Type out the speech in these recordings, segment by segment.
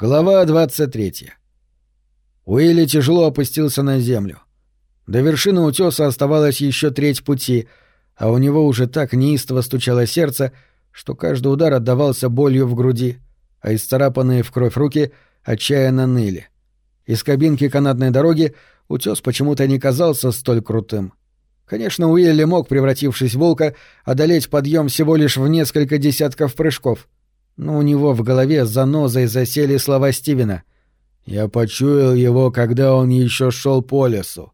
Глава 23. Уилли тяжело опустился на землю. До вершины утеса оставалось еще треть пути, а у него уже так неистово стучало сердце, что каждый удар отдавался болью в груди, а исцарапанные в кровь руки отчаянно ныли. Из кабинки канатной дороги утес почему-то не казался столь крутым. Конечно, Уилли мог, превратившись в волка, одолеть подъем всего лишь в несколько десятков прыжков. Но у него в голове занозой засели слова Стивена. «Я почуял его, когда он еще шел по лесу».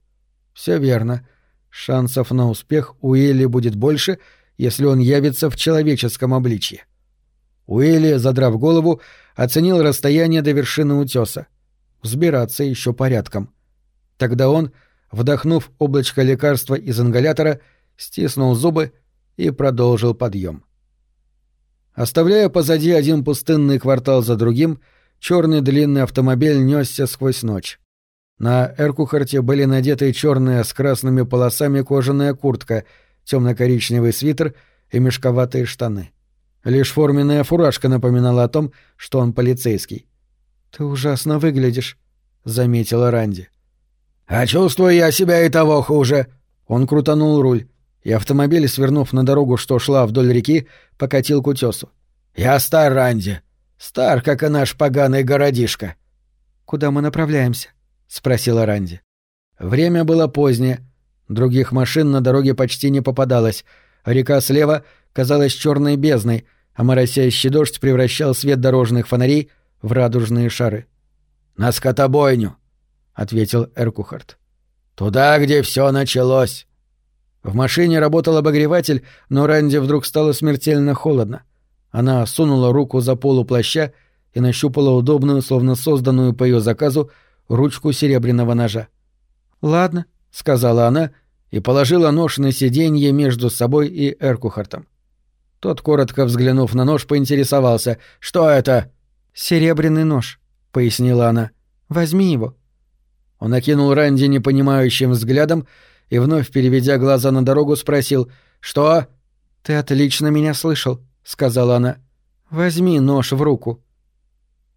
Все верно. Шансов на успех у Уилли будет больше, если он явится в человеческом обличье. Уилли, задрав голову, оценил расстояние до вершины утеса. Взбираться еще порядком. Тогда он, вдохнув облачко лекарства из ингалятора, стиснул зубы и продолжил подъем. Оставляя позади один пустынный квартал за другим, черный длинный автомобиль несся сквозь ночь. На Эркухарте были надеты черная с красными полосами кожаная куртка, темно-коричневый свитер и мешковатые штаны. Лишь форменная фуражка напоминала о том, что он полицейский. «Ты ужасно выглядишь», — заметила Ранди. «А чувствую я себя и того хуже». Он крутанул руль, и автомобиль, свернув на дорогу, что шла вдоль реки, покатил к утесу. «Я стар, Ранди. Стар, как и наш поганый городишко». «Куда мы направляемся?» — спросила Ранди. Время было позднее. Других машин на дороге почти не попадалось. Река слева казалась черной бездной, а моросящий дождь превращал свет дорожных фонарей в радужные шары. «На скотобойню», — ответил Эркухарт. «Туда, где все началось». В машине работал обогреватель, но Ранди вдруг стало смертельно холодно. Она сунула руку за полу плаща и нащупала удобную, словно созданную по ее заказу, ручку серебряного ножа. «Ладно», — сказала она и положила нож на сиденье между собой и Эркухартом. Тот, коротко взглянув на нож, поинтересовался. «Что это?» «Серебряный нож», — пояснила она. «Возьми его». Он окинул Ранди непонимающим взглядом и, вновь переведя глаза на дорогу, спросил «Что?» «Ты отлично меня слышал», — сказала она. «Возьми нож в руку».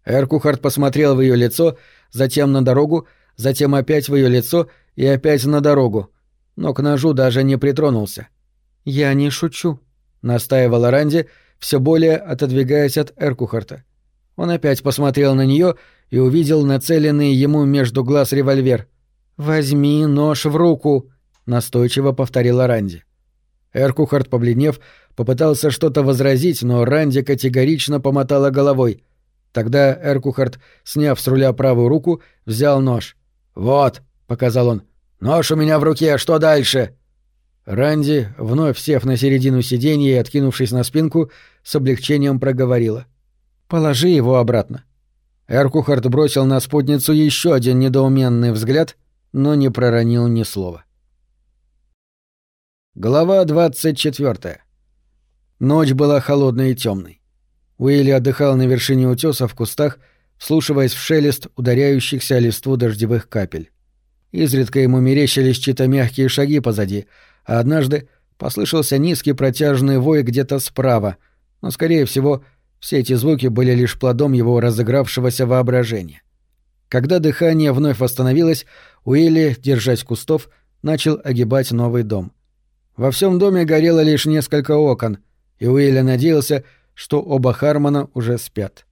Эркухард посмотрел в ее лицо, затем на дорогу, затем опять в ее лицо и опять на дорогу, но к ножу даже не притронулся. «Я не шучу», — настаивала Ранди, все более отодвигаясь от Эркухарта. Он опять посмотрел на нее и увидел нацеленный ему между глаз револьвер. «Возьми нож в руку», — настойчиво повторила Ранди. Эркухарт, побледнев, попытался что-то возразить, но Ранди категорично помотала головой. Тогда Эркухарт, сняв с руля правую руку, взял нож. «Вот», — показал он, — «нож у меня в руке, что дальше?» Ранди, вновь сев на середину сиденья и откинувшись на спинку, с облегчением проговорила. «Положи его обратно». Эркухарт бросил на спутницу еще один недоуменный взгляд, но не проронил ни слова. Глава двадцать четвертая. Ночь была холодной и темной. Уилли отдыхал на вершине утеса в кустах, вслушиваясь в шелест ударяющихся о листву дождевых капель. Изредка ему мерещились чьи-то мягкие шаги позади, а однажды послышался низкий протяжный вой где-то справа, но, скорее всего, все эти звуки были лишь плодом его разыгравшегося воображения. Когда дыхание вновь восстановилось, Уилли, держась кустов, начал огибать новый дом. Во всем доме горело лишь несколько окон, и Уилли надеялся, что оба Хармона уже спят.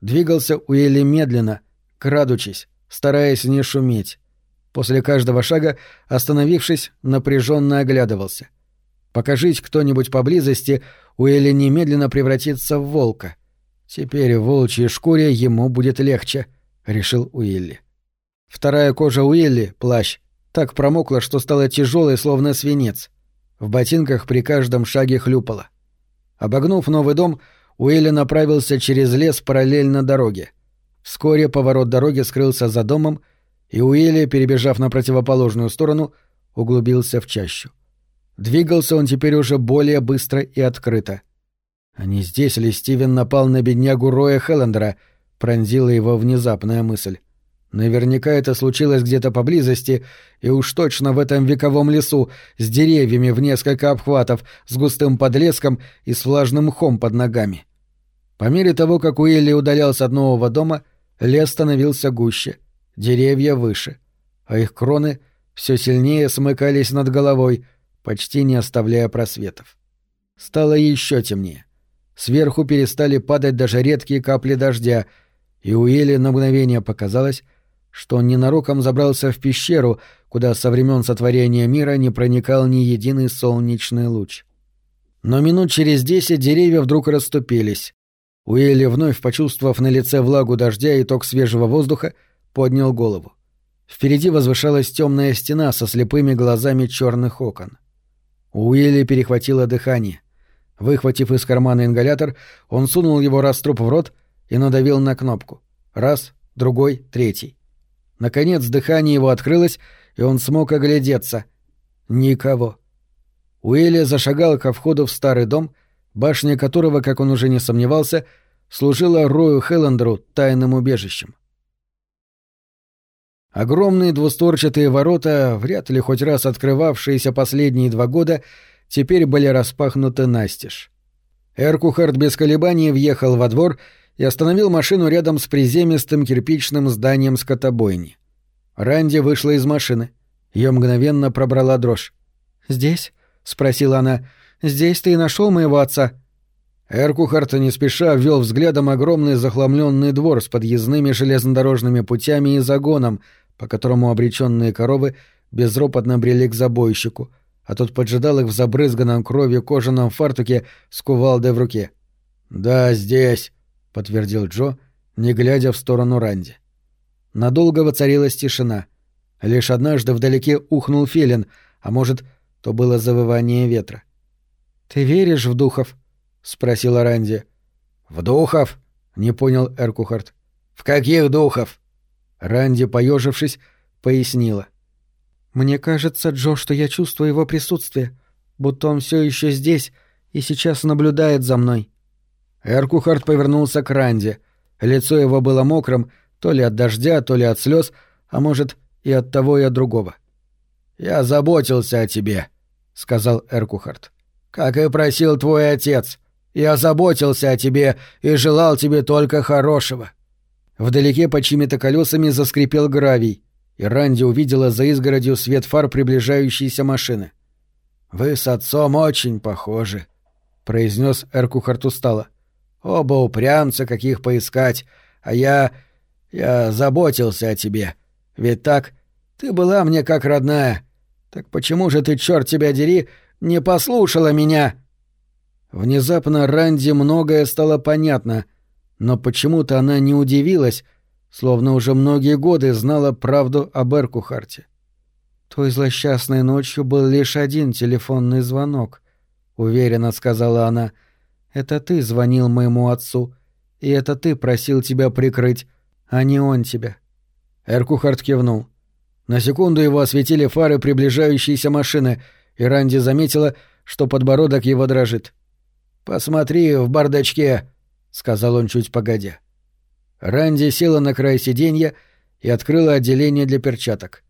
Двигался Уилли медленно, крадучись, стараясь не шуметь. После каждого шага, остановившись, напряженно оглядывался. Покажись кто-нибудь поблизости, Уилли немедленно превратится в волка. Теперь в волчьей шкуре ему будет легче, решил Уилли. Вторая кожа Уилли, плащ, так промокла, что стала тяжелой, словно свинец. В ботинках при каждом шаге хлюпала. Обогнув новый дом, Уилли направился через лес параллельно дороге. Вскоре поворот дороги скрылся за домом, и Уилли, перебежав на противоположную сторону, углубился в чащу. Двигался он теперь уже более быстро и открыто. А не здесь ли Стивен напал на беднягу Роя Хеллендера, пронзила его внезапная мысль. Наверняка это случилось где-то поблизости, и уж точно в этом вековом лесу, с деревьями в несколько обхватов, с густым подлеском и с влажным мхом под ногами. По мере того, как Уилли удалялся от нового дома, Лес становился гуще, деревья выше, а их кроны все сильнее смыкались над головой, почти не оставляя просветов. Стало еще темнее. Сверху перестали падать даже редкие капли дождя, и у Эли на мгновение показалось, что он ненароком забрался в пещеру, куда со времен сотворения мира не проникал ни единый солнечный луч. Но минут через десять деревья вдруг расступились. Уилли, вновь почувствовав на лице влагу дождя и ток свежего воздуха, поднял голову. Впереди возвышалась темная стена со слепыми глазами черных окон. Уилли перехватило дыхание. Выхватив из кармана ингалятор, он сунул его раструб в рот и надавил на кнопку. Раз, другой, третий. Наконец дыхание его открылось, и он смог оглядеться. Никого. Уилли зашагал ко входу в старый дом, башня которого, как он уже не сомневался, служила Рою Хеллендеру тайным убежищем. Огромные двустворчатые ворота, вряд ли хоть раз открывавшиеся последние два года, теперь были распахнуты настежь. Эркухард без колебаний въехал во двор и остановил машину рядом с приземистым кирпичным зданием скотобойни. Ранди вышла из машины. Ее мгновенно пробрала дрожь. «Здесь?» — спросила она. «Здесь ты и нашел моего отца?» Эркухарт не спеша ввел взглядом огромный захламленный двор с подъездными железнодорожными путями и загоном, по которому обреченные коровы безропотно брели к забойщику — а тот поджидал их в забрызганном кровью кожаном фартуке с кувалдой в руке. «Да, здесь», — подтвердил Джо, не глядя в сторону Ранди. Надолго воцарилась тишина. Лишь однажды вдалеке ухнул филин, а может, то было завывание ветра. «Ты веришь в духов?» — спросила Ранди. «В духов?» — не понял Эркухарт. «В каких духов?» Ранди, поежившись, пояснила. Мне кажется, Джо, что я чувствую его присутствие, будто он все еще здесь и сейчас наблюдает за мной. Эркухард повернулся к Ранде. Лицо его было мокрым, то ли от дождя, то ли от слез, а может, и от того, и от другого. «Я заботился о тебе», — сказал Эркухард. «Как и просил твой отец. Я заботился о тебе и желал тебе только хорошего». Вдалеке под чьими-то колесами заскрипел гравий и Ранди увидела за изгородью свет фар приближающейся машины. «Вы с отцом очень похожи», — произнес Эркухарт устало. «Оба упрямца, каких поискать, а я... я заботился о тебе. Ведь так, ты была мне как родная. Так почему же ты, черт тебя дери, не послушала меня?» Внезапно Ранди многое стало понятно, но почему-то она не удивилась, словно уже многие годы знала правду об Эркухарте. Той злосчастной ночью был лишь один телефонный звонок, — уверенно сказала она. «Это ты звонил моему отцу, и это ты просил тебя прикрыть, а не он тебя». Эркухарт кивнул. На секунду его осветили фары приближающейся машины, и Ранди заметила, что подбородок его дрожит. «Посмотри в бардачке», — сказал он чуть погодя. Ранди села на край сиденья и открыла отделение для перчаток.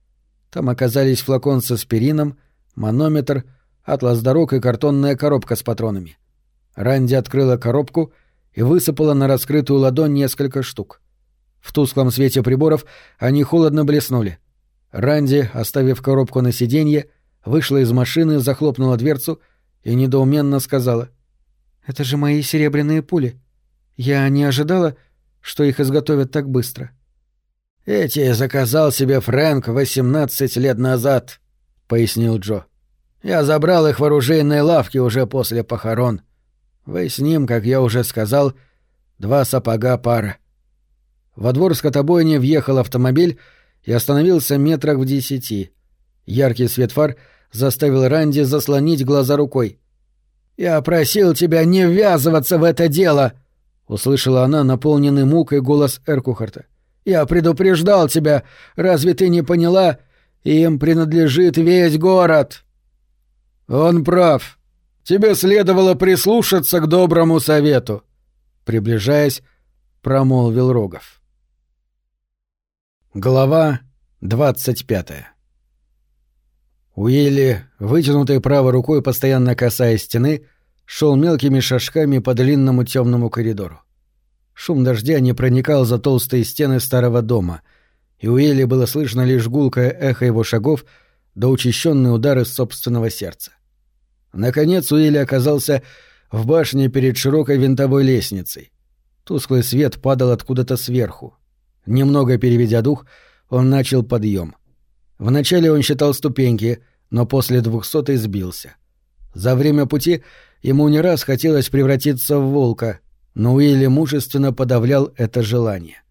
Там оказались флакон с аспирином, манометр, атлас дорог и картонная коробка с патронами. Ранди открыла коробку и высыпала на раскрытую ладонь несколько штук. В тусклом свете приборов они холодно блеснули. Ранди, оставив коробку на сиденье, вышла из машины, захлопнула дверцу и недоуменно сказала. «Это же мои серебряные пули. Я не ожидала, что их изготовят так быстро. «Эти заказал себе Фрэнк восемнадцать лет назад», — пояснил Джо. «Я забрал их в оружейной лавке уже после похорон. Вы с ним, как я уже сказал, два сапога пара». Во двор скотобойни въехал автомобиль и остановился метрах в десяти. Яркий свет фар заставил Ранди заслонить глаза рукой. «Я просил тебя не ввязываться в это дело!» — услышала она наполненный мукой голос Эркухарта. «Я предупреждал тебя! Разве ты не поняла? Им принадлежит весь город!» «Он прав. Тебе следовало прислушаться к доброму совету», — приближаясь, промолвил Рогов. Глава двадцать пятая Уилли, вытянутой правой рукой, постоянно касаясь стены, шел мелкими шажками по длинному темному коридору. Шум дождя не проникал за толстые стены старого дома, и у Элли было слышно лишь гулкое эхо его шагов да учащенные удары собственного сердца. Наконец Уилли оказался в башне перед широкой винтовой лестницей. Тусклый свет падал откуда-то сверху. Немного переведя дух, он начал подъем. Вначале он считал ступеньки, но после двухсотой сбился. За время пути ему не раз хотелось превратиться в волка, но Уилли мужественно подавлял это желание.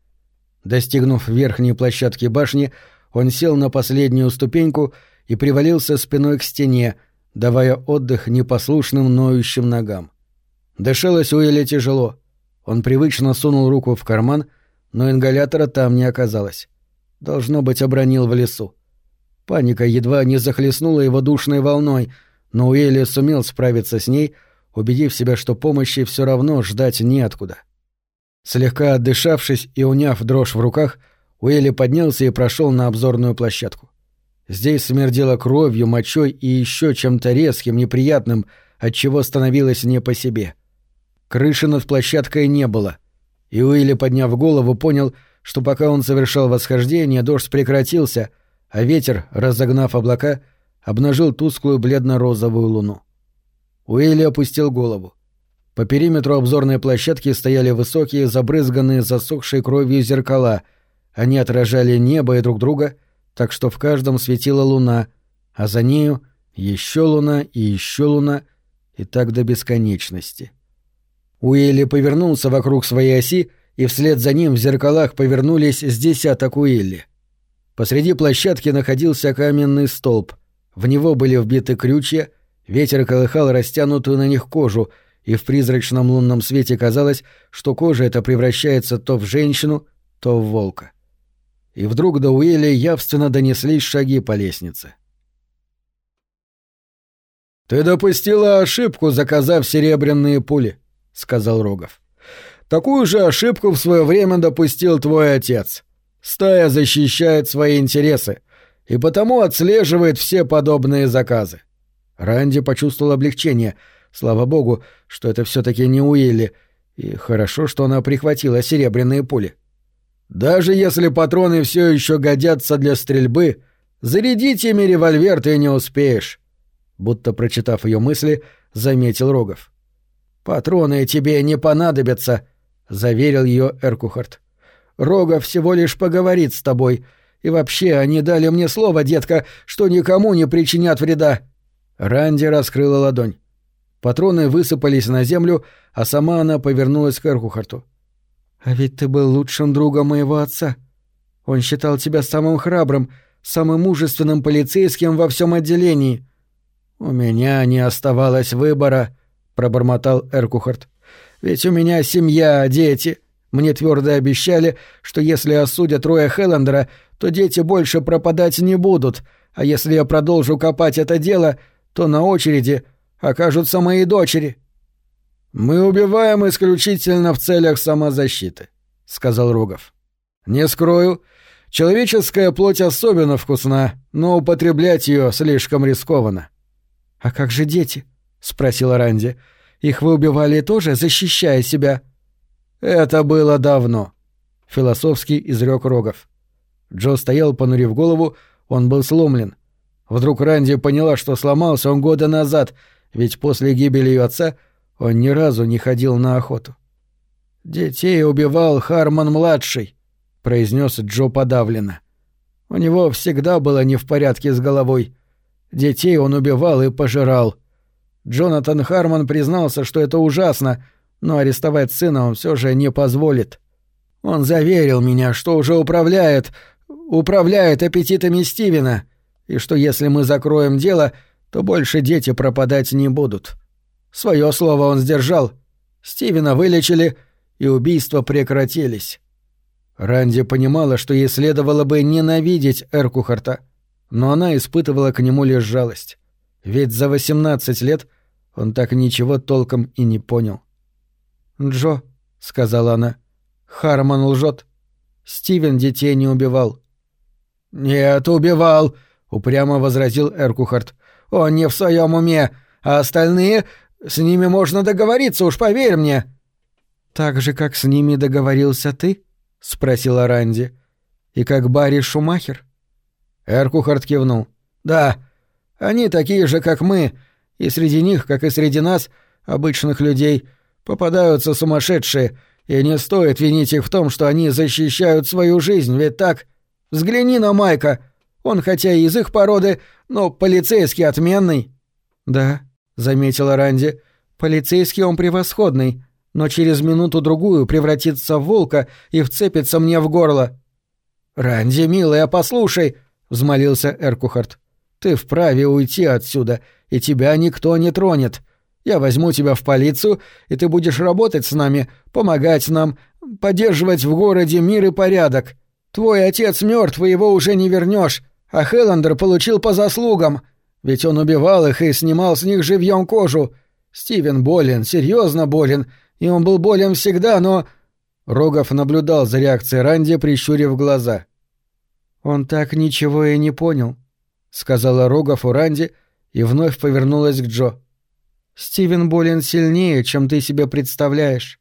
Достигнув верхней площадки башни, он сел на последнюю ступеньку и привалился спиной к стене, давая отдых непослушным ноющим ногам. Дышалось Уилли тяжело. Он привычно сунул руку в карман, но ингалятора там не оказалось. Должно быть, обронил в лесу. Паника едва не захлестнула его душной волной, но Уилли сумел справиться с ней, убедив себя, что помощи все равно ждать неоткуда. Слегка отдышавшись и уняв дрожь в руках, Уилли поднялся и прошел на обзорную площадку. Здесь смердело кровью, мочой и еще чем-то резким, неприятным, от чего становилось не по себе. Крыши над площадкой не было, и Уилли, подняв голову, понял, что пока он совершал восхождение, дождь прекратился, а ветер, разогнав облака, обнажил тусклую бледно-розовую луну. Уилли опустил голову. По периметру обзорной площадки стояли высокие, забрызганные засохшей кровью зеркала. Они отражали небо и друг друга — так что в каждом светила луна, а за нею еще луна и еще луна, и так до бесконечности. Уилли повернулся вокруг своей оси, и вслед за ним в зеркалах повернулись с десяток Уилли. Посреди площадки находился каменный столб. В него были вбиты крючья, ветер колыхал растянутую на них кожу, и в призрачном лунном свете казалось, что кожа эта превращается то в женщину, то в волка и вдруг до Уилли явственно донеслись шаги по лестнице. «Ты допустила ошибку, заказав серебряные пули», — сказал Рогов. «Такую же ошибку в свое время допустил твой отец. Стая защищает свои интересы и потому отслеживает все подобные заказы». Ранди почувствовал облегчение. Слава богу, что это все-таки не Уилли, и хорошо, что она прихватила серебряные пули. Даже если патроны все еще годятся для стрельбы, зарядить ими револьвер ты не успеешь. Будто прочитав ее мысли, заметил Рогов. Патроны тебе не понадобятся, заверил ее Эркухарт. Рогов всего лишь поговорит с тобой. И вообще, они дали мне слово, детка, что никому не причинят вреда. Ранди раскрыла ладонь. Патроны высыпались на землю, а сама она повернулась к Эркухарту. А ведь ты был лучшим другом моего отца. Он считал тебя самым храбрым, самым мужественным полицейским во всем отделении. У меня не оставалось выбора, пробормотал Эркухарт. Ведь у меня семья, дети. Мне твердо обещали, что если осудят Роя Хеллендера, то дети больше пропадать не будут, а если я продолжу копать это дело, то на очереди окажутся мои дочери. «Мы убиваем исключительно в целях самозащиты», — сказал Рогов. «Не скрою, человеческая плоть особенно вкусна, но употреблять ее слишком рискованно». «А как же дети?» — спросила Ранди. «Их вы убивали тоже, защищая себя?» «Это было давно», — философски изрек Рогов. Джо стоял, понурив голову, он был сломлен. Вдруг Ранди поняла, что сломался он года назад, ведь после гибели ее отца — он ни разу не ходил на охоту. «Детей убивал Харман-младший», — произнес Джо подавленно. «У него всегда было не в порядке с головой. Детей он убивал и пожирал. Джонатан Харман признался, что это ужасно, но арестовать сына он все же не позволит. Он заверил меня, что уже управляет, управляет аппетитами Стивена, и что если мы закроем дело, то больше дети пропадать не будут. Свое слово он сдержал. Стивена вылечили, и убийства прекратились. Ранди понимала, что ей следовало бы ненавидеть Эркухарта, но она испытывала к нему лишь жалость. Ведь за 18 лет он так ничего толком и не понял. «Джо», — сказала она, — «Харман лжет. Стивен детей не убивал». «Нет, убивал», — упрямо возразил Эркухарт. «Он не в своем уме, а остальные с ними можно договориться, уж поверь мне». «Так же, как с ними договорился ты?» — спросила Ранди. «И как Барри Шумахер?» Эркухард кивнул. «Да, они такие же, как мы, и среди них, как и среди нас, обычных людей, попадаются сумасшедшие, и не стоит винить их в том, что они защищают свою жизнь, ведь так? Взгляни на Майка. Он хотя и из их породы, но полицейский отменный». «Да», — заметила Ранди, — «полицейский он превосходный, но через минуту-другую превратится в волка и вцепится мне в горло». «Ранди, милая, послушай», — взмолился Эркухарт. «Ты вправе уйти отсюда, и тебя никто не тронет. Я возьму тебя в полицию, и ты будешь работать с нами, помогать нам, поддерживать в городе мир и порядок. Твой отец мертв, и его уже не вернешь, а Хеллендер получил по заслугам. Ведь он убивал их и снимал с них живьем кожу. Стивен болен, серьезно болен, и он был болен всегда, но...» Рогов наблюдал за реакцией Ранди, прищурив глаза. «Он так ничего и не понял», — сказала Рогов у Ранди и вновь повернулась к Джо. Стивен болен сильнее, чем ты себе представляешь.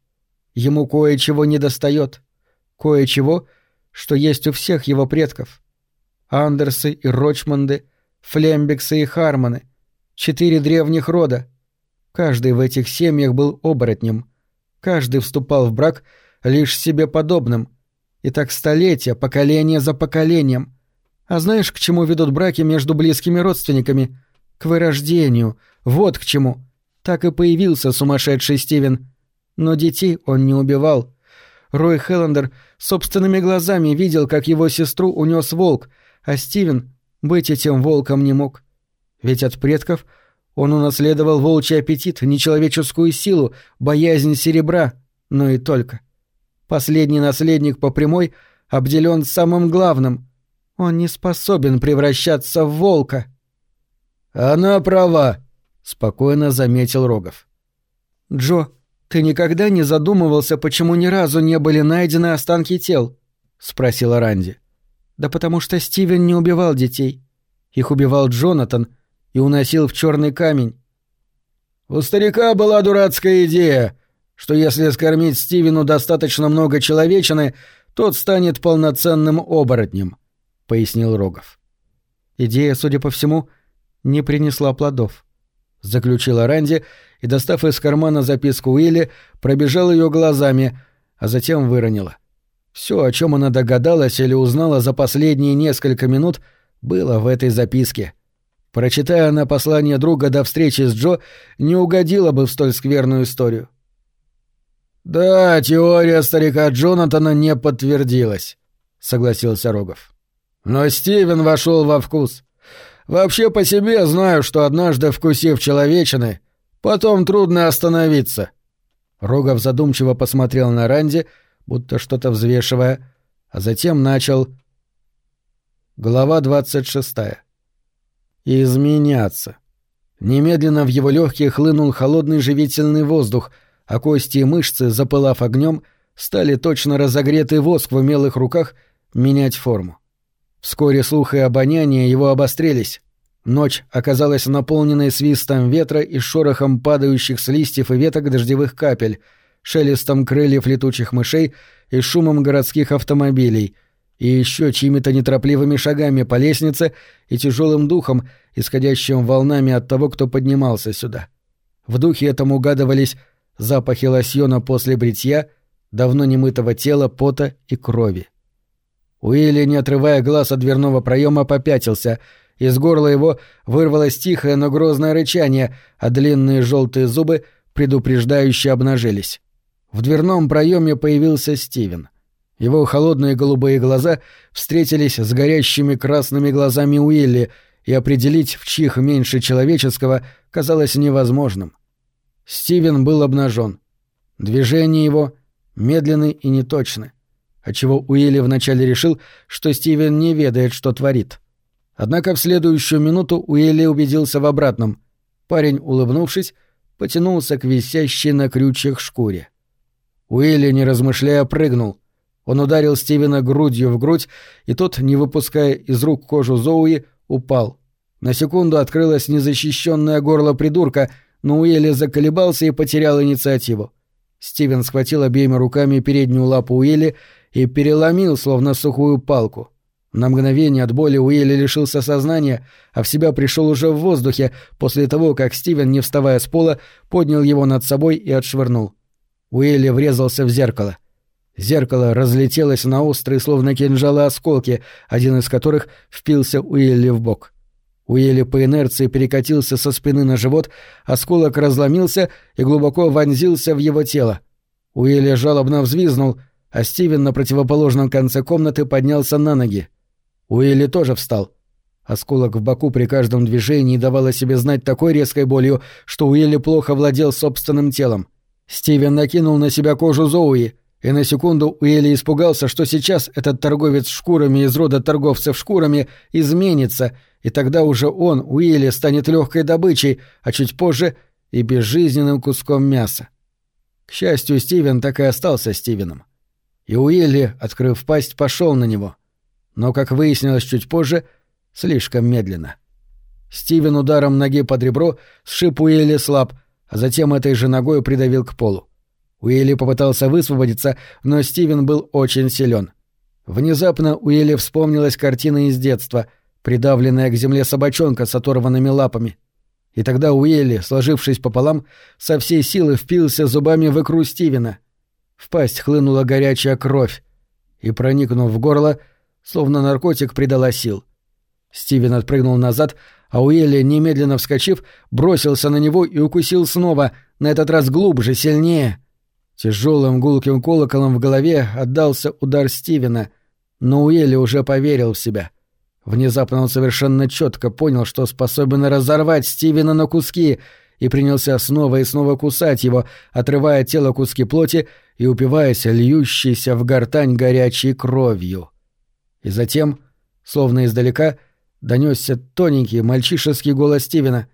Ему кое-чего недостает. Кое-чего, что есть у всех его предков. Андерсы и Рочмонды, Флембексы и Хармоны. Четыре древних рода. Каждый в этих семьях был оборотнем. Каждый вступал в брак лишь себе подобным. И так столетия, поколение за поколением. А знаешь, к чему ведут браки между близкими родственниками? К вырождению. Вот к чему. Так и появился сумасшедший Стивен. Но детей он не убивал. Рой Хеллендер собственными глазами видел, как его сестру унес волк, а Стивен быть этим волком не мог. Ведь от предков он унаследовал волчий аппетит, нечеловеческую силу, боязнь серебра, но и только. Последний наследник по прямой обделен самым главным. Он не способен превращаться в волка. «Она права», — спокойно заметил Рогов. «Джо, ты никогда не задумывался, почему ни разу не были найдены останки тел?» — спросила Ранди. «Да потому что Стивен не убивал детей. Их убивал Джонатан и уносил в черный камень». «У старика была дурацкая идея, что если скормить Стивену достаточно много человечины, тот станет полноценным оборотнем», — пояснил Рогов. Идея, судя по всему, не принесла плодов. — заключила Ранди и, достав из кармана записку Уилли, пробежал ее глазами, а затем выронила. Все, о чем она догадалась или узнала за последние несколько минут, было в этой записке. Прочитая она послание друга до встречи с Джо, не угодила бы в столь скверную историю. «Да, теория старика Джонатана не подтвердилась», — согласился Рогов. «Но Стивен вошел во вкус. Вообще по себе знаю, что однажды вкусив человечины, потом трудно остановиться». Рогов задумчиво посмотрел на Ранди, будто что-то взвешивая, а затем начал... Глава двадцать шестая. Изменяться. Немедленно в его легкие хлынул холодный живительный воздух, а кости и мышцы, запылав огнем, стали точно разогретый воск в умелых руках менять форму. Вскоре слух и обоняние его обострились. Ночь оказалась наполненной свистом ветра и шорохом падающих с листьев и веток дождевых капель, шелестом крыльев летучих мышей и шумом городских автомобилей, и еще чьими-то неторопливыми шагами по лестнице и тяжелым духом, исходящим волнами от того, кто поднимался сюда. В духе этом угадывались запахи лосьона после бритья, давно немытого тела, пота и крови. Уилли, не отрывая глаз от дверного проема, попятился. Из горла его вырвалось тихое, но грозное рычание, а длинные желтые зубы предупреждающе обнажились. В дверном проеме появился Стивен. Его холодные голубые глаза встретились с горящими красными глазами Уилли, и определить, в чьих меньше человеческого, казалось невозможным. Стивен был обнажен. Движения его медленны и неточны отчего Уилли вначале решил, что Стивен не ведает, что творит. Однако в следующую минуту Уилли убедился в обратном. Парень, улыбнувшись, потянулся к висящей на крючьях шкуре. Уилли, не размышляя, прыгнул. Он ударил Стивена грудью в грудь, и тот, не выпуская из рук кожу Зоуи, упал. На секунду открылось незащищенное горло придурка, но Уилли заколебался и потерял инициативу. Стивен схватил обеими руками переднюю лапу Уилли и переломил, словно сухую палку. На мгновение от боли Уилли лишился сознания, а в себя пришел уже в воздухе после того, как Стивен, не вставая с пола, поднял его над собой и отшвырнул. Уилли врезался в зеркало. Зеркало разлетелось на острые, словно кинжалы, осколки, один из которых впился Уилли в бок. Уилли по инерции перекатился со спины на живот, осколок разломился и глубоко вонзился в его тело. Уилли жалобно взвизнул, а Стивен на противоположном конце комнаты поднялся на ноги. Уилли тоже встал. Осколок в боку при каждом движении давал о себе знать такой резкой болью, что Уилли плохо владел собственным телом. Стивен накинул на себя кожу Зоуи, и на секунду Уилли испугался, что сейчас этот торговец шкурами из рода торговцев шкурами изменится, и тогда уже он, Уилли, станет легкой добычей, а чуть позже и безжизненным куском мяса. К счастью, Стивен так и остался Стивеном. И Уилли, открыв пасть, пошел на него — но, как выяснилось чуть позже, слишком медленно. Стивен ударом ноги под ребро сшиб Уилли слаб, а затем этой же ногой придавил к полу. Уилли попытался высвободиться, но Стивен был очень силен. Внезапно Уилли вспомнилась картина из детства, придавленная к земле собачонка с оторванными лапами. И тогда Уилли, сложившись пополам, со всей силы впился зубами в икру Стивена. В пасть хлынула горячая кровь, и, проникнув в горло, — словно наркотик придала сил. Стивен отпрыгнул назад, а Уилли, немедленно вскочив, бросился на него и укусил снова, на этот раз глубже, сильнее. Тяжелым гулким колоколом в голове отдался удар Стивена, но Уилли уже поверил в себя. Внезапно он совершенно четко понял, что способен разорвать Стивена на куски, и принялся снова и снова кусать его, отрывая тело куски плоти и упиваясь льющейся в гортань горячей кровью. И затем, словно издалека, донесся тоненький мальчишеский голос Стивена.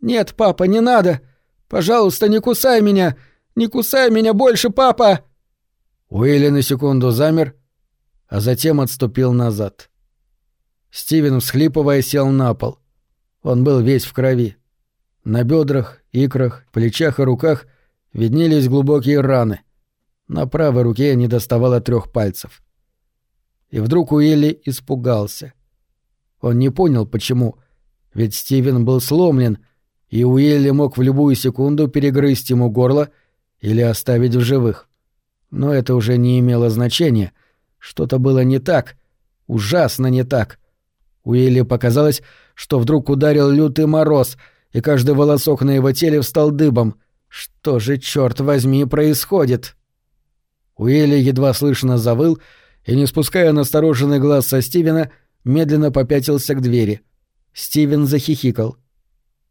«Нет, папа, не надо! Пожалуйста, не кусай меня! Не кусай меня больше, папа!» Уилли на секунду замер, а затем отступил назад. Стивен, всхлипывая, сел на пол. Он был весь в крови. На бедрах, икрах, плечах и руках виднелись глубокие раны. На правой руке не доставало трех пальцев. И вдруг Уилли испугался. Он не понял, почему. Ведь Стивен был сломлен, и Уилли мог в любую секунду перегрызть ему горло или оставить в живых. Но это уже не имело значения. Что-то было не так. Ужасно не так. Уилли показалось, что вдруг ударил лютый мороз, и каждый волосок на его теле встал дыбом. Что же, черт возьми, происходит? Уилли едва слышно завыл, и, не спуская настороженный глаз со Стивена, медленно попятился к двери. Стивен захихикал.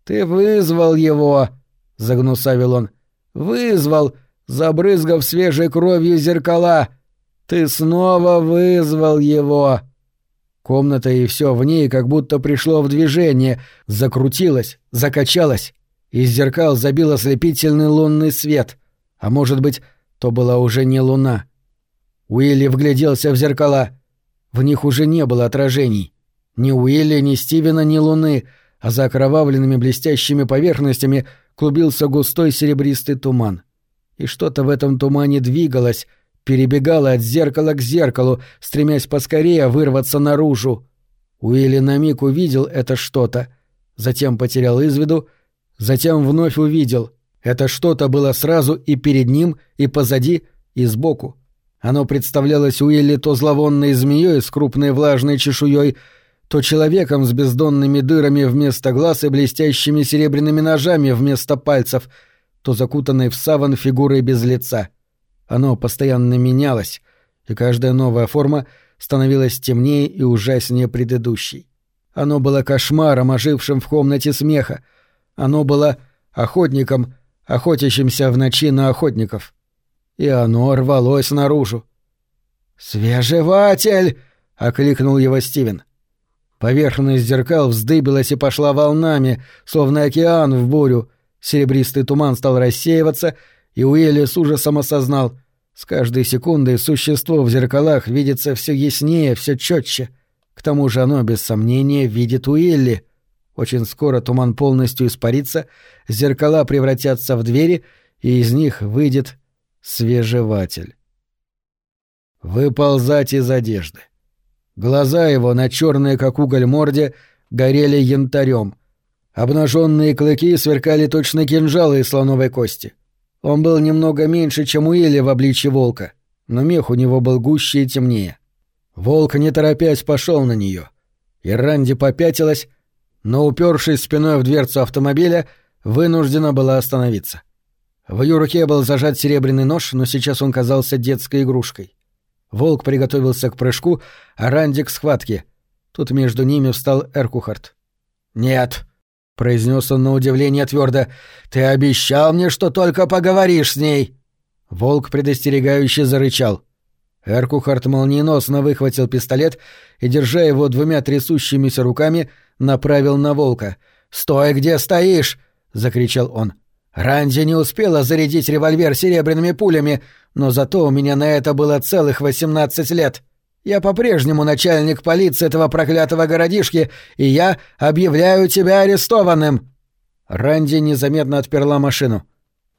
«Ты вызвал его!» — загнусавил он. «Вызвал, забрызгав свежей кровью зеркала! Ты снова вызвал его!» Комната и все в ней как будто пришло в движение, закрутилось, закачалось. Из зеркал забил ослепительный лунный свет. А может быть, то была уже не луна. Уилли вгляделся в зеркала. В них уже не было отражений. Ни Уилли, ни Стивена, ни Луны, а за окровавленными блестящими поверхностями клубился густой серебристый туман. И что-то в этом тумане двигалось, перебегало от зеркала к зеркалу, стремясь поскорее вырваться наружу. Уилли на миг увидел это что-то, затем потерял из виду, затем вновь увидел. Это что-то было сразу и перед ним, и позади, и сбоку. Оно представлялось Уилли то зловонной змеей с крупной влажной чешуей, то человеком с бездонными дырами вместо глаз и блестящими серебряными ножами вместо пальцев, то закутанной в саван фигурой без лица. Оно постоянно менялось, и каждая новая форма становилась темнее и ужаснее предыдущей. Оно было кошмаром, ожившим в комнате смеха. Оно было охотником, охотящимся в ночи на охотников и оно рвалось наружу. «Свежеватель!» — окликнул его Стивен. Поверхность зеркал вздыбилась и пошла волнами, словно океан в бурю. Серебристый туман стал рассеиваться, и Уилли с ужасом осознал. С каждой секундой существо в зеркалах видится все яснее, все четче. К тому же оно, без сомнения, видит Уилли. Очень скоро туман полностью испарится, зеркала превратятся в двери, и из них выйдет Свежеватель. Выползать из одежды. Глаза его, на черные как уголь морде, горели янтарем. Обнаженные клыки сверкали точно кинжалы из слоновой кости. Он был немного меньше, чем у Уилли в обличье волка, но мех у него был гуще и темнее. Волк, не торопясь, пошел на нее. И попятилась, но, упершись спиной в дверцу автомобиля, вынуждена была остановиться. В ее руке был зажат серебряный нож, но сейчас он казался детской игрушкой. Волк приготовился к прыжку, а Ранди к схватке. Тут между ними встал Эркухарт. «Нет», — произнес он на удивление твердо, — «ты обещал мне, что только поговоришь с ней». Волк предостерегающе зарычал. Эркухарт молниеносно выхватил пистолет и, держа его двумя трясущимися руками, направил на волка. «Стой, где стоишь!» — закричал он. Ранди не успела зарядить револьвер серебряными пулями, но зато у меня на это было целых восемнадцать лет. Я по-прежнему начальник полиции этого проклятого городишки, и я объявляю тебя арестованным!» Ранди незаметно отперла машину.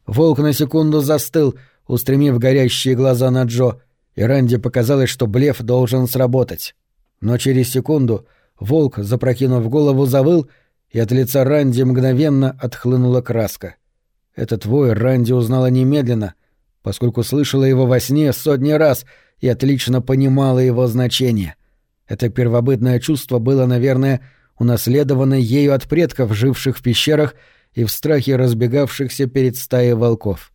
Волк на секунду застыл, устремив горящие глаза на Джо, и Ранди показалось, что блеф должен сработать. Но через секунду волк, запрокинув голову, завыл, и от лица Ранди мгновенно отхлынула краска. — этот вой Ранди узнала немедленно, поскольку слышала его во сне сотни раз и отлично понимала его значение. Это первобытное чувство было, наверное, унаследовано ею от предков, живших в пещерах и в страхе разбегавшихся перед стаей волков.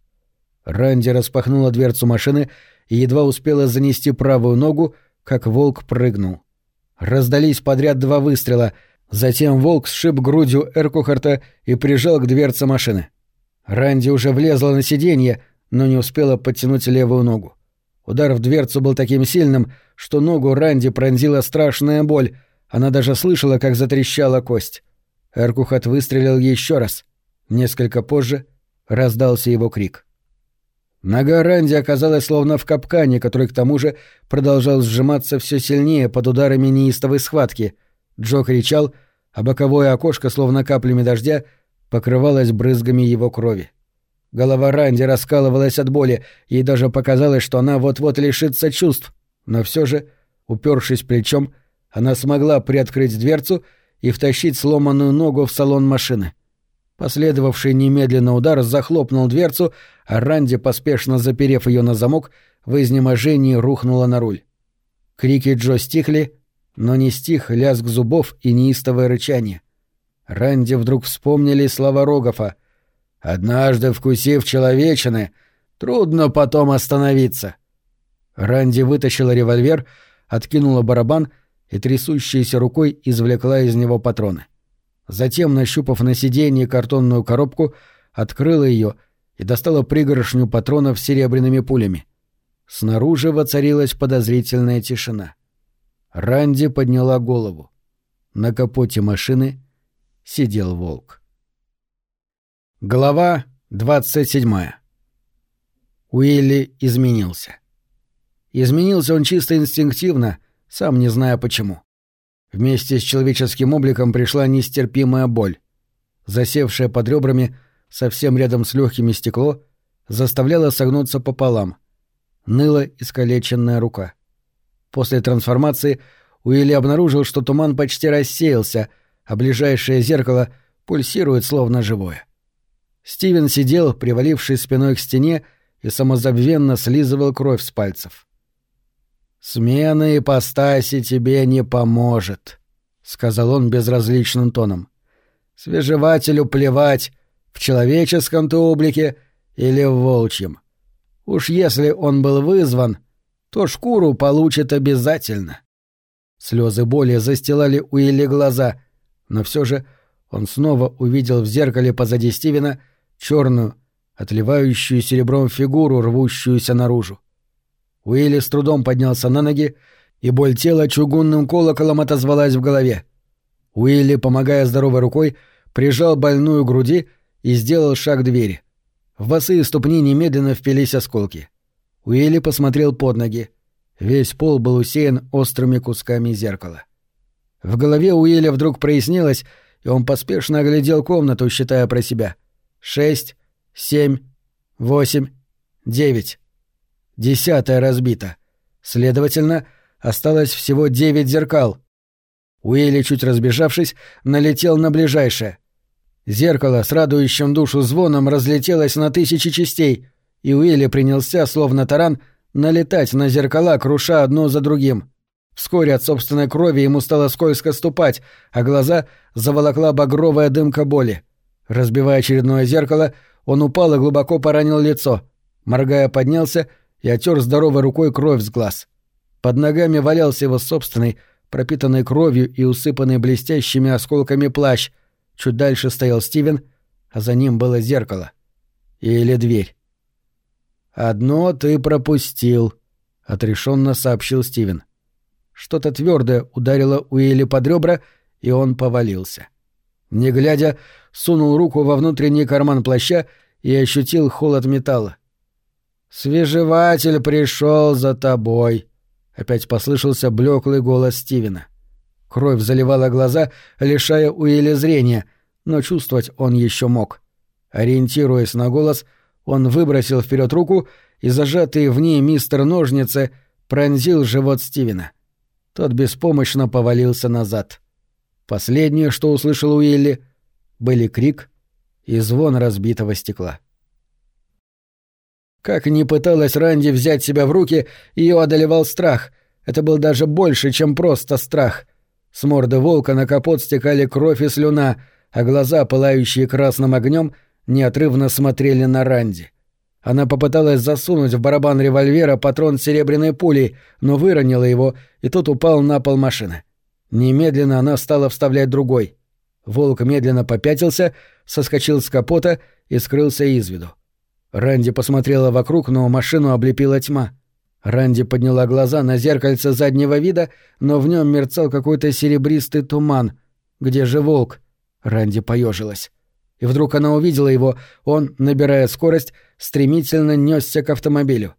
Ранди распахнула дверцу машины и едва успела занести правую ногу, как волк прыгнул. Раздались подряд два выстрела, затем волк сшиб грудью Эркухарта и прижал к дверце машины. Ранди уже влезла на сиденье, но не успела подтянуть левую ногу. Удар в дверцу был таким сильным, что ногу Ранди пронзила страшная боль, она даже слышала, как затрещала кость. Эркухат выстрелил еще раз. Несколько позже раздался его крик. Нога Ранди оказалась словно в капкане, который к тому же продолжал сжиматься все сильнее под ударами неистовой схватки. Джо кричал, а боковое окошко, словно каплями дождя, покрывалась брызгами его крови. Голова Ранди раскалывалась от боли, ей даже показалось, что она вот-вот лишится чувств, но все же, упершись плечом, она смогла приоткрыть дверцу и втащить сломанную ногу в салон машины. Последовавший немедленно удар захлопнул дверцу, а Ранди, поспешно заперев ее на замок, в изнеможении рухнула на руль. Крики Джо стихли, но не стих лязг зубов и неистовое рычание — Ранди вдруг вспомнили слова Рогофа. «Однажды вкусив человечины, трудно потом остановиться». Ранди вытащила револьвер, откинула барабан и трясущейся рукой извлекла из него патроны. Затем, нащупав на сиденье картонную коробку, открыла ее и достала пригоршню патронов с серебряными пулями. Снаружи воцарилась подозрительная тишина. Ранди подняла голову. На капоте машины сидел волк. Глава 27. Уилли изменился. Изменился он чисто инстинктивно, сам не зная почему. Вместе с человеческим обликом пришла нестерпимая боль. Засевшее под ребрами, совсем рядом с легкими стекло, заставляло согнуться пополам. Ныла искалеченная рука. После трансформации Уилли обнаружил, что туман почти рассеялся — а ближайшее зеркало пульсирует словно живое. Стивен сидел, привалившись спиной к стене, и самозабвенно слизывал кровь с пальцев. «Смена ипостаси тебе не поможет», — сказал он безразличным тоном. «Свежевателю плевать, в человеческом ты облике или в волчьем. Уж если он был вызван, то шкуру получит обязательно». Слезы боли застилали Уилли глаза, но все же он снова увидел в зеркале позади Стивена черную, отливающую серебром фигуру, рвущуюся наружу. Уилли с трудом поднялся на ноги, и боль тела чугунным колоколом отозвалась в голове. Уилли, помогая здоровой рукой, прижал больную груди и сделал шаг к двери. В босые ступни немедленно впились осколки. Уилли посмотрел под ноги. Весь пол был усеян острыми кусками зеркала. — в голове Уилля вдруг прояснилось, и он поспешно оглядел комнату, считая про себя. «Шесть, семь, восемь, девять». десятая разбита. Следовательно, осталось всего девять зеркал. Уилли, чуть разбежавшись, налетел на ближайшее. Зеркало с радующим душу звоном разлетелось на тысячи частей, и Уилли принялся, словно таран, налетать на зеркала, круша одно за другим. Вскоре от собственной крови ему стало скользко ступать, а глаза заволокла багровая дымка боли. Разбивая очередное зеркало, он упал и глубоко поранил лицо. Моргая, поднялся и отер здоровой рукой кровь с глаз. Под ногами валялся его собственный, пропитанный кровью и усыпанный блестящими осколками плащ. Чуть дальше стоял Стивен, а за ним было зеркало. Или дверь. «Одно ты пропустил», — отрешенно сообщил Стивен. Что-то твердое ударило Уилли под ребра, и он повалился. Не глядя, сунул руку во внутренний карман плаща и ощутил холод металла. «Свежеватель пришел за тобой», — опять послышался блеклый голос Стивена. Кровь заливала глаза, лишая Уилли зрения, но чувствовать он еще мог. Ориентируясь на голос, он выбросил вперед руку и, зажатый в ней мистер ножницы, пронзил живот Стивена. Тот беспомощно повалился назад. Последнее, что услышал Уилли, были крик и звон разбитого стекла. Как ни пыталась Ранди взять себя в руки, ее одолевал страх. Это был даже больше, чем просто страх. С морды волка на капот стекали кровь и слюна, а глаза, пылающие красным огнем, неотрывно смотрели на Ранди. Она попыталась засунуть в барабан револьвера патрон серебряной пули, но выронила его, и тот упал на пол машины. Немедленно она стала вставлять другой. Волк медленно попятился, соскочил с капота и скрылся из виду. Ранди посмотрела вокруг, но машину облепила тьма. Ранди подняла глаза на зеркальце заднего вида, но в нем мерцал какой-то серебристый туман. Где же волк? Ранди поежилась и вдруг она увидела его, он, набирая скорость, стремительно несся к автомобилю.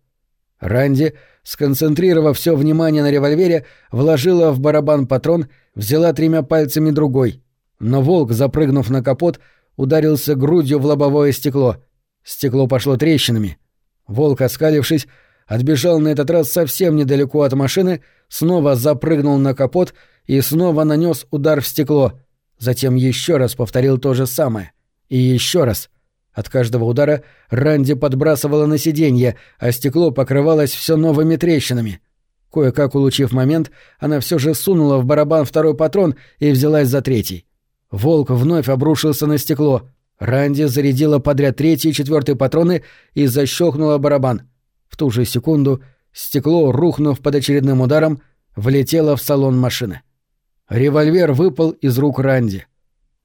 Ранди, сконцентрировав все внимание на револьвере, вложила в барабан патрон, взяла тремя пальцами другой. Но волк, запрыгнув на капот, ударился грудью в лобовое стекло. Стекло пошло трещинами. Волк, оскалившись, отбежал на этот раз совсем недалеко от машины, снова запрыгнул на капот и снова нанес удар в стекло. Затем еще раз повторил то же самое. И еще раз. От каждого удара Ранди подбрасывала на сиденье, а стекло покрывалось все новыми трещинами. Кое-как улучив момент, она все же сунула в барабан второй патрон и взялась за третий. Волк вновь обрушился на стекло. Ранди зарядила подряд третий и четвертый патроны и защелкнула барабан. В ту же секунду стекло, рухнув под очередным ударом, влетело в салон машины. Револьвер выпал из рук Ранди.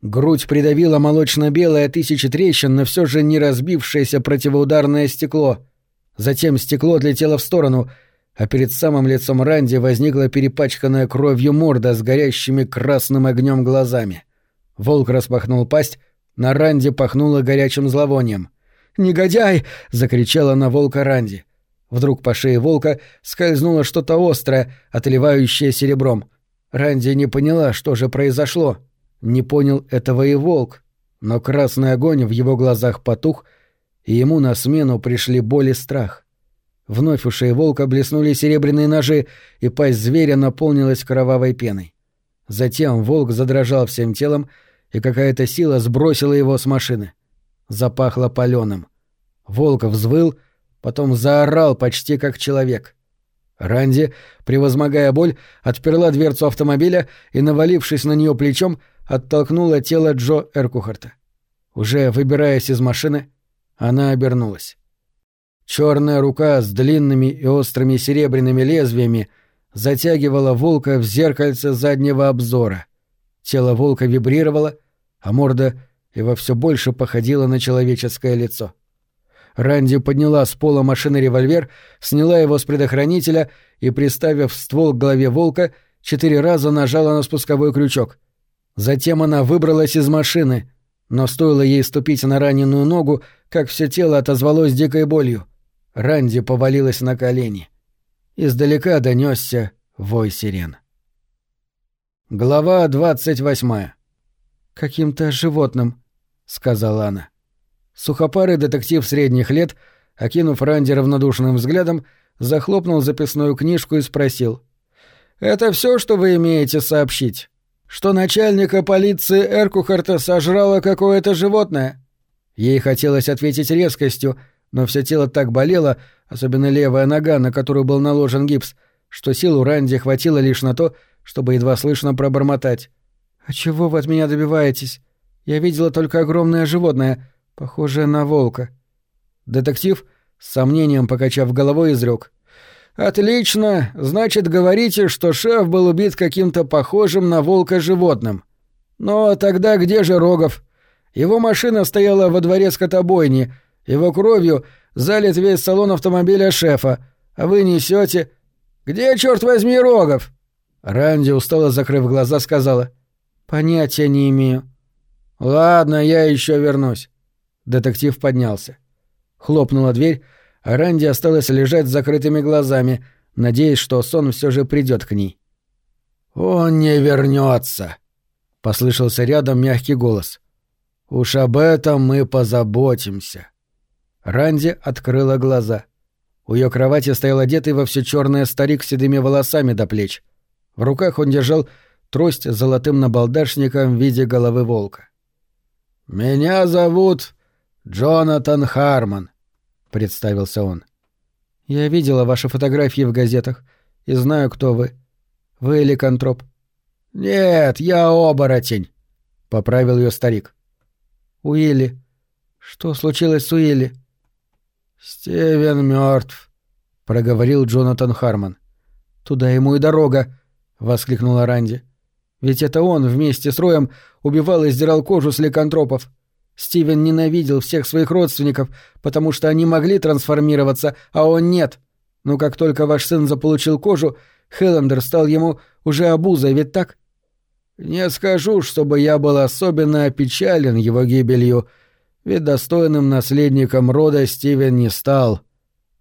Грудь придавила молочно-белое тысячи трещин, но все же не разбившееся противоударное стекло. Затем стекло отлетело в сторону, а перед самым лицом Ранди возникла перепачканная кровью морда с горящими красным огнем глазами. Волк распахнул пасть, на Ранди пахнуло горячим зловонием. «Негодяй!» — закричала на волка Ранди. Вдруг по шее волка скользнуло что-то острое, отливающее серебром. Ранди не поняла, что же произошло — не понял этого и волк, но красный огонь в его глазах потух, и ему на смену пришли боль и страх. Вновь у шеи волка блеснули серебряные ножи, и пасть зверя наполнилась кровавой пеной. Затем волк задрожал всем телом, и какая-то сила сбросила его с машины. Запахло паленым. Волк взвыл, потом заорал почти как человек. Ранди, превозмогая боль, отперла дверцу автомобиля и, навалившись на нее плечом, оттолкнула тело Джо Эркухарта. Уже выбираясь из машины, она обернулась. Черная рука с длинными и острыми серебряными лезвиями затягивала волка в зеркальце заднего обзора. Тело волка вибрировало, а морда во все больше походила на человеческое лицо. Ранди подняла с пола машины револьвер, сняла его с предохранителя и, приставив ствол к голове волка, четыре раза нажала на спусковой крючок — Затем она выбралась из машины, но стоило ей ступить на раненую ногу, как все тело отозвалось дикой болью. Ранди повалилась на колени. Издалека донесся вой сирен. Глава двадцать восьмая. «Каким-то животным», — сказала она. Сухопарый детектив средних лет, окинув Ранди равнодушным взглядом, захлопнул записную книжку и спросил. «Это все, что вы имеете сообщить? Что начальника полиции Эркухарта сожрало какое-то животное?» Ей хотелось ответить резкостью, но все тело так болело, особенно левая нога, на которую был наложен гипс, что сил у Ранди хватило лишь на то, чтобы едва слышно пробормотать. «А чего вы от меня добиваетесь? Я видела только огромное животное, похожее на волка». Детектив, с сомнением покачав головой, изрек. «Отлично. Значит, говорите, что шеф был убит каким-то похожим на волка животным. Но тогда где же Рогов? Его машина стояла во дворе скотобойни, его кровью залит весь салон автомобиля шефа, а вы несете. Где, черт возьми, Рогов?» Ранди, устало закрыв глаза, сказала. «Понятия не имею». «Ладно, я еще вернусь». Детектив поднялся. Хлопнула дверь, а Ранди осталась лежать с закрытыми глазами, надеясь, что сон все же придет к ней. «Он не вернется, послышался рядом мягкий голос. «Уж об этом мы позаботимся». Ранди открыла глаза. У ее кровати стоял одетый во все черное старик с седыми волосами до плеч. В руках он держал трость с золотым набалдашником в виде головы волка. «Меня зовут Джонатан Харман», — представился он. «Я видела ваши фотографии в газетах и знаю, кто вы. Вы ликантроп». «Нет, я оборотень», — поправил ее старик. «Уилли. Что случилось с Уилли?» «Стивен мертв, проговорил Джонатан Харман. «Туда ему и дорога», — воскликнула Ранди. «Ведь это он вместе с Роем убивал и сдирал кожу с ликантропов. Стивен ненавидел всех своих родственников, потому что они могли трансформироваться, а он нет. Но как только ваш сын заполучил кожу, Хеллендер стал ему уже обузой, ведь так?» «Не скажу, чтобы я был особенно опечален его гибелью», ведь достойным наследником рода Стивен не стал.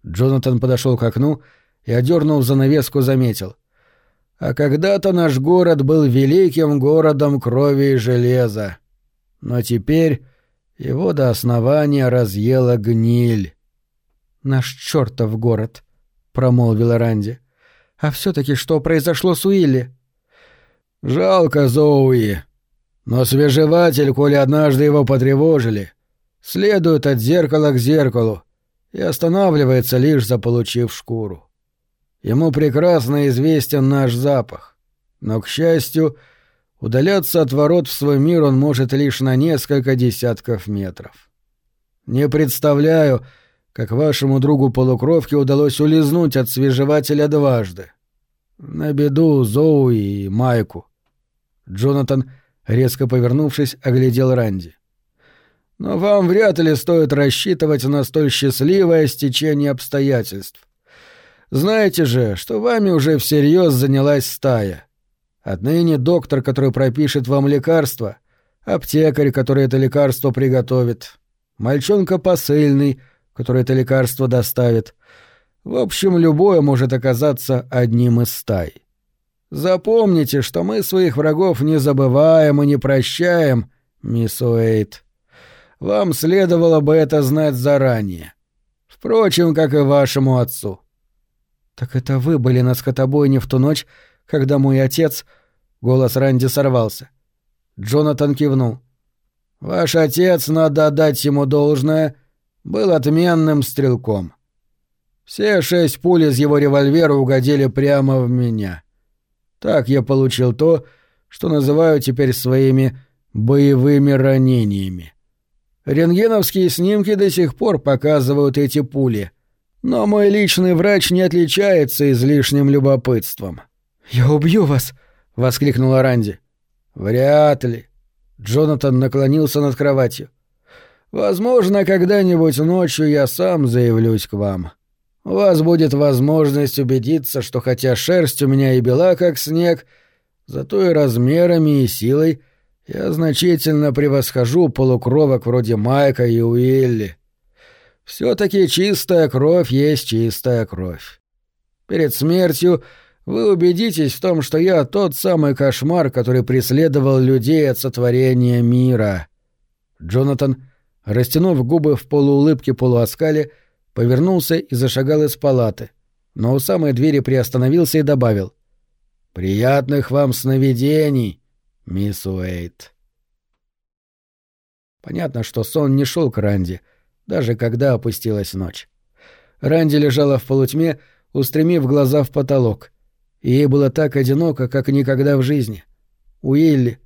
Джонатан подошел к окну и, одернув занавеску, заметил. А когда-то наш город был великим городом крови и железа. Но теперь его до основания разъела гниль. «Наш чертов город», — промолвила Ранди. «А все-таки что произошло с Уилли?» «Жалко Зоуи. Но свежеватель, коли однажды его потревожили, следует от зеркала к зеркалу и останавливается лишь заполучив шкуру. Ему прекрасно известен наш запах, но, к счастью, удаляться от ворот в свой мир он может лишь на несколько десятков метров. Не представляю, как вашему другу полукровке удалось улизнуть от свежевателя дважды. На беду Зоу и Майку. Джонатан, резко повернувшись, оглядел Ранди. Но вам вряд ли стоит рассчитывать на столь счастливое стечение обстоятельств. Знаете же, что вами уже всерьез занялась стая. Отныне доктор, который пропишет вам лекарство, аптекарь, который это лекарство приготовит, мальчонка посыльный, который это лекарство доставит. В общем, любое может оказаться одним из стай. Запомните, что мы своих врагов не забываем и не прощаем, мисс Уэйт. Вам следовало бы это знать заранее. Впрочем, как и вашему отцу. Так это вы были на скотобойне в ту ночь, когда мой отец... Голос Ранди сорвался. Джонатан кивнул. Ваш отец, надо отдать ему должное, был отменным стрелком. Все шесть пуль из его револьвера угодили прямо в меня. Так я получил то, что называю теперь своими боевыми ранениями. Рентгеновские снимки до сих пор показывают эти пули. Но мой личный врач не отличается излишним любопытством. «Я убью вас!» — воскликнула Ранди. «Вряд ли». Джонатан наклонился над кроватью. «Возможно, когда-нибудь ночью я сам заявлюсь к вам. У вас будет возможность убедиться, что хотя шерсть у меня и бела, как снег, зато и размерами и силой я значительно превосхожу полукровок вроде Майка и Уилли. Все-таки чистая кровь есть чистая кровь. Перед смертью вы убедитесь в том, что я тот самый кошмар, который преследовал людей от сотворения мира. Джонатан, растянув губы в полуулыбке полуоскале, повернулся и зашагал из палаты. но у самой двери приостановился и добавил. «Приятных вам сновидений, мисс Уэйт». Понятно, что сон не шел к Ранди, даже когда опустилась ночь. Ранди лежала в полутьме, устремив глаза в потолок. И ей было так одиноко, как никогда в жизни. Уилли,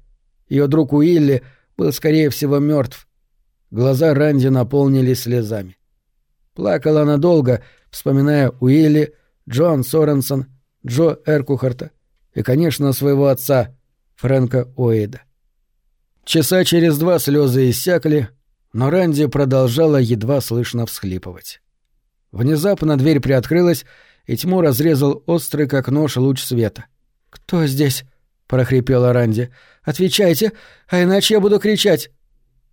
ее друг Уилли, был, скорее всего, мертв. Глаза Ранди наполнились слезами. Плакала она долго, вспоминая Уилли, Джон Соренсон, Джо Эркухарта и, конечно, своего отца, Фрэнка Уэйда. Часа через два слезы иссякли, но Ранди продолжала едва слышно всхлипывать. Внезапно дверь приоткрылась, и тьму разрезал острый, как нож, луч света. «Кто здесь?» — прохрипела Ранди. «Отвечайте, а иначе я буду кричать».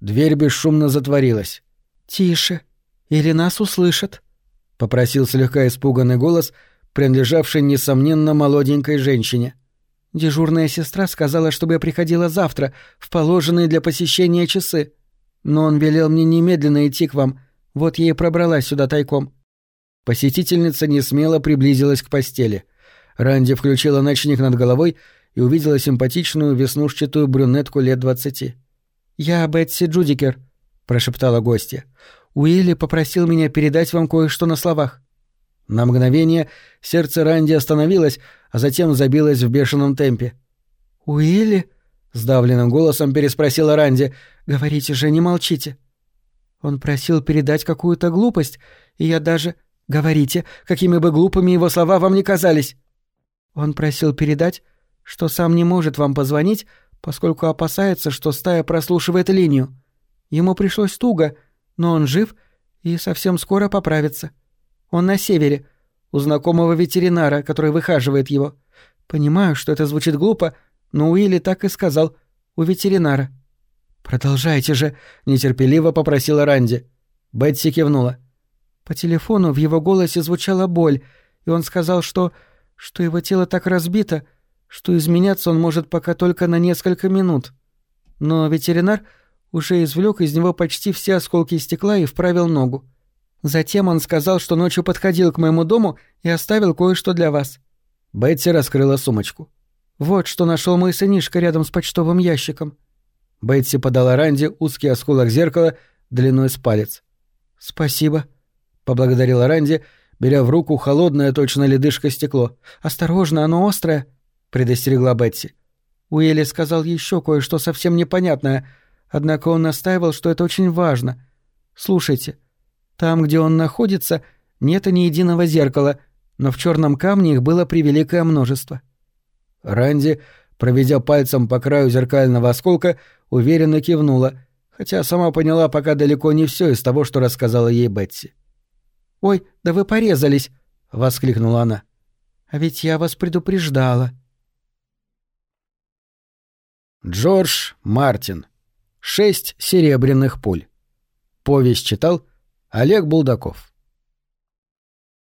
Дверь бесшумно затворилась. «Тише, или нас услышат», — попросил слегка испуганный голос, принадлежавший, несомненно, молоденькой женщине. «Дежурная сестра сказала, чтобы я приходила завтра, в положенные для посещения часы. Но он велел мне немедленно идти к вам, вот я и пробралась сюда тайком». Посетительница несмело приблизилась к постели. Ранди включила ночник над головой и увидела симпатичную веснушчатую брюнетку лет двадцати. «Я Бетси Джудикер», — прошептала гостья. «Уилли попросил меня передать вам кое-что на словах». На мгновение сердце Ранди остановилось, а затем забилось в бешеном темпе. «Уилли?» — сдавленным голосом переспросила Ранди. «Говорите же, не молчите». Он просил передать какую-то глупость, и я даже... Говорите, какими бы глупыми его слова вам не казались. Он просил передать, что сам не может вам позвонить, поскольку опасается, что стая прослушивает линию. Ему пришлось туго, но он жив и совсем скоро поправится. Он на севере, у знакомого ветеринара, который выхаживает его. Понимаю, что это звучит глупо, но Уилли так и сказал, у ветеринара. «Продолжайте же», — нетерпеливо попросила Ранди. Бетси кивнула. — по телефону в его голосе звучала боль, и он сказал, что... что его тело так разбито, что изменяться он может пока только на несколько минут. Но ветеринар уже извлек из него почти все осколки стекла и вправил ногу. Затем он сказал, что ночью подходил к моему дому и оставил кое-что для вас. Бетти раскрыла сумочку. Вот что нашел мой сынишка рядом с почтовым ящиком. Бетси подала Ранди узкий осколок зеркала длиной с палец. «Спасибо», поблагодарила Ранди, беря в руку холодное точно ледышка стекло. «Осторожно, оно острое», — предостерегла Бетси. Уилли сказал еще кое-что совсем непонятное, однако он настаивал, что это очень важно. «Слушайте, там, где он находится, нет ни единого зеркала, но в черном камне их было превеликое множество». Ранди, проведя пальцем по краю зеркального осколка, уверенно кивнула, хотя сама поняла пока далеко не все из того, что рассказала ей Бетси. «Ой, да вы порезались!» — воскликнула она. «А ведь я вас предупреждала». Джордж Мартин. Шесть серебряных пуль. Повесть читал Олег Булдаков.